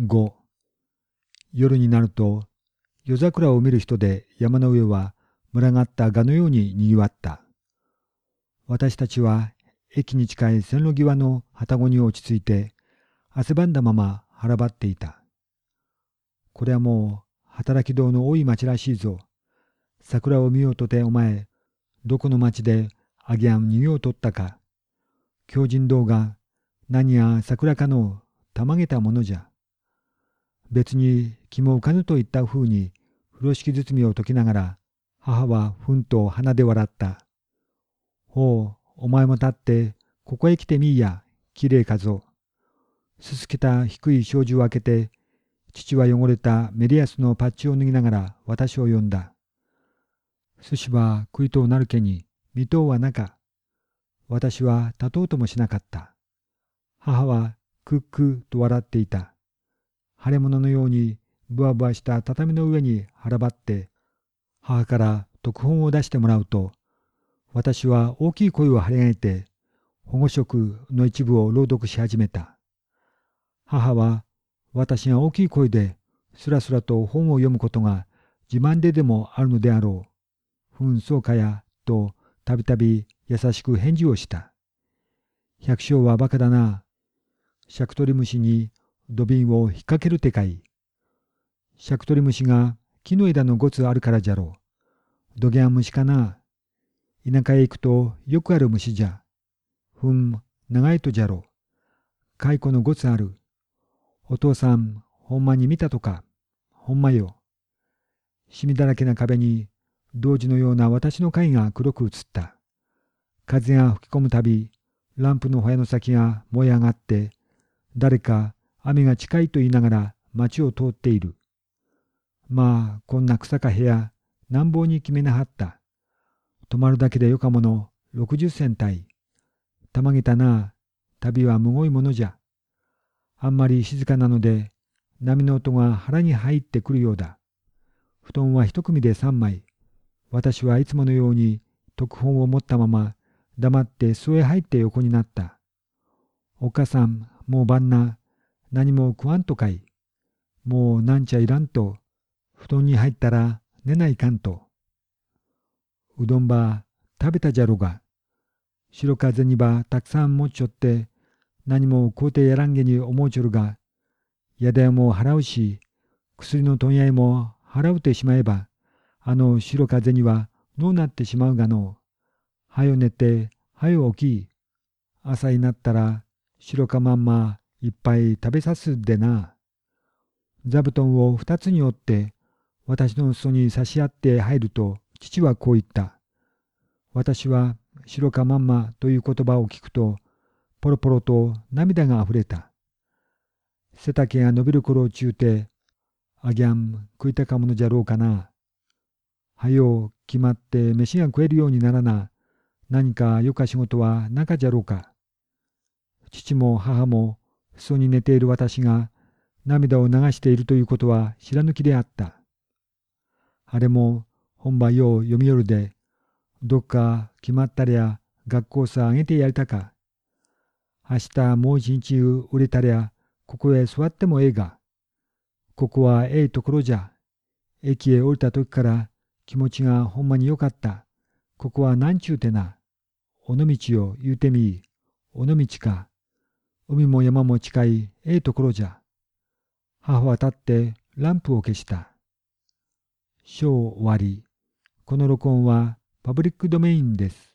5夜になると夜桜を見る人で山の上は群がった蛾のように賑わった。私たちは駅に近い線路際の旅籠に落ち着いて汗ばんだまま腹ばっていた。これはもう働き道の多い町らしいぞ。桜を見ようとてお前、どこの町であげあん逃げを取ったか。狂人道が何や桜かのたまげたものじゃ。別に気も浮かぬといったふうに風呂敷包みを解きながら母はふんと鼻で笑った。ほう、お前も立ってここへ来てみいや、きれいかぞ。すすけた低い障子を開けて、父は汚れたメリアスのパッチを脱ぎながら私を呼んだ。寿司は食いとうなるけに、未踏はなか。私は立とうともしなかった。母はクックと笑っていた。腫れ物のようにぶわぶわした畳の上に腹ばって、母から特本を出してもらうと、私は大きい声を張り上げて、保護色の一部を朗読し始めた。母は私が大きい声ですらすらと本を読むことが自慢ででもあるのであろう。ふんそうかや、とたびたび優しく返事をした。百姓はバカだな。シャクトリムシに土瓶を引っ掛けるてかい。シャクトリムシが木の枝のごつあるからじゃろう。ドギャン虫かな。田舎へ行くとよくある虫じゃ。ふん、長いとじゃろう。蚕のごつある。お父さん、ほんまに見たとか。ほんまよ。シミだらけな壁に、同時のような私の貝が黒く映った。風が吹き込むたび、ランプのホの先が燃え上がって、誰か雨が近いと言いながら街を通っている。まあ、こんな草か部屋、なんぼに決めなはった。泊まるだけでよかもの、六十銭帯。たまげたな、旅はむごいものじゃ。あんまり静かなので、波の音が腹に入ってくるようだ。布団は一組で三枚。私はいつものように特本を持ったまま黙って巣へ入って横になった。お母さん、もう晩な。何も食わんとかい。もうなんちゃいらんと。布団に入ったら寝ないかんと。うどんば食べたじゃろが。白風にばたくさん持っちょって何も買うてやらんげに思うちょるが、やだやも払うし、薬の問屋も払うてしまえば、あの白風にはのうなってしまうがのはよ寝て、はよ起き。朝になったら白かまんまいっぱい食べさすでな。座布団を二つに折って私の裾に差し合って入ると父はこう言った。私は白かまんまという言葉を聞くとポロポロと涙があふれた。背丈が伸びる頃を中て、あぎゃん食いたかものじゃろうかな。はよ決まって飯が食えるようにならな。何かよか仕事はなかじゃろうか。父も母も裾に寝ている私が涙を流しているということは知らぬきであった。あれも本場よう読みよるで、どっか決まったりゃ学校さあげてやりたか。明日もう一日売れたりゃ、ここへ座ってもええが。ここはええところじゃ。駅へ降りた時から気持ちがほんまによかった。ここはなんちゅうてな。尾道よ言うてみ。尾道か。海も山も近いええところじゃ。母は立ってランプを消した。章終わり。この録音はパブリックドメインです。